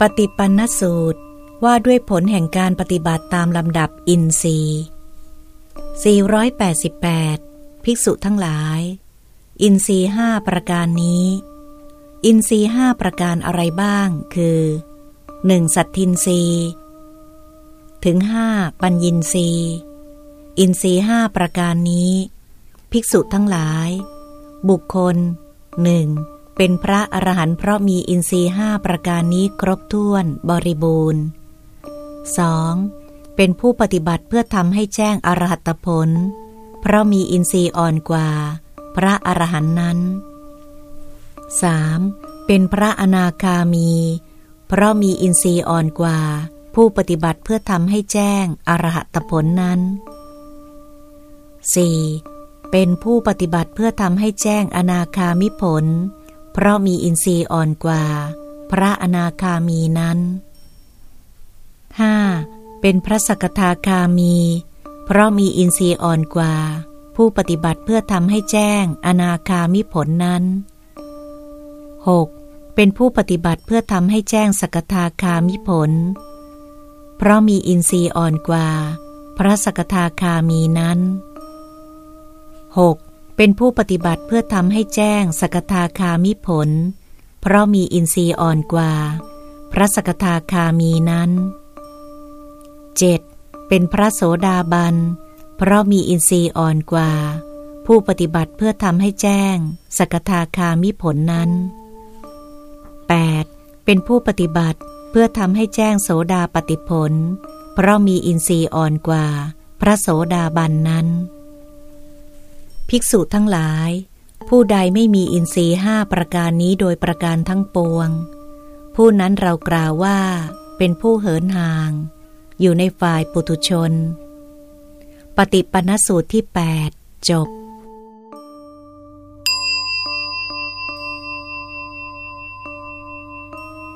ปฏิปันนสูตรว่าด้วยผลแห่งการปฏิบัติตามลำดับอินทรีย์ 488 ภิกษุทั้งหลาย อินทรีห้าประการนี้ อินทรีห้าประการอะไรบ้าง คือ 1. สัตทินรีถึงห้าปัญญินรีอินทรีห้าประการนี้ ภิกษุทั้งหลาย บุคคลหนึ่ง เป็นพระอรหันต์เพราะมีอินทรีห้าประการนี้ครบถ้วนบริบูรณ์ 2. เป็นผู้ปฏิบัติเพื่อทำให้แจ้งอรหัตผล เพราะมีอินทรีย์อ่อนกว่า พระอรหันต์นั้น 3. เป็นพระอนาคามี เพราะมีอินทรีย์อ่อนกว่า ผู้ปฏิบัติเพื่อทำให้แจ้งอรหัตผลนั้น 4. เป็นผู้ปฏิบัติเพื่อทำให้แจ้งอนาคามิผล เพราะมีอินทรีย์อ่อนกว่า พระอนาคามีนั้น 5. เป็นพระสกทาคามี เพราะมีอินทรีย์อ่อนกว่า ผู้ปฏิบัติเพื่อทำให้แจ้งอนาคามิผลนั้น 6. เป็นผู้ปฏิบัติเพื่อทำให้แจ้งสกทาคามิผล เพราะมีอินทรีย์อ่อนกว่า พระสกทาคามีนั้น 6. เป็นผู้ปฏิบัติเพื่อทำให้แจ้งสกทาคามิผล เพราะมีอินทรีย์อ่อนกว่า พระสกทาคามีนั้น 7. เป็นพระโสดาบัน เพราะมีอินทรีย์อ่อนกว่า ผู้ปฏิบัติเพื่อทำให้แจ้งสกทาคามิผลนั้น 8. เป็นผู้ปฏิบัติเพื่อทำให้แจ้งโสดาปฏิผล เพราะมีอินทรีย์อ่อนกว่า พระโสดาบันนั้น ภิกษุทั้งหลาย ผู้ใดไม่มีอินทรีย์ห้าประการนี้โดยประการทั้งปวง ผู้นั้นเรากล่าวว่าเป็นผู้เหินห่าง อยู่ในฝ่ายปุถุชน ปฏิปนสูตรที่ 8 จบ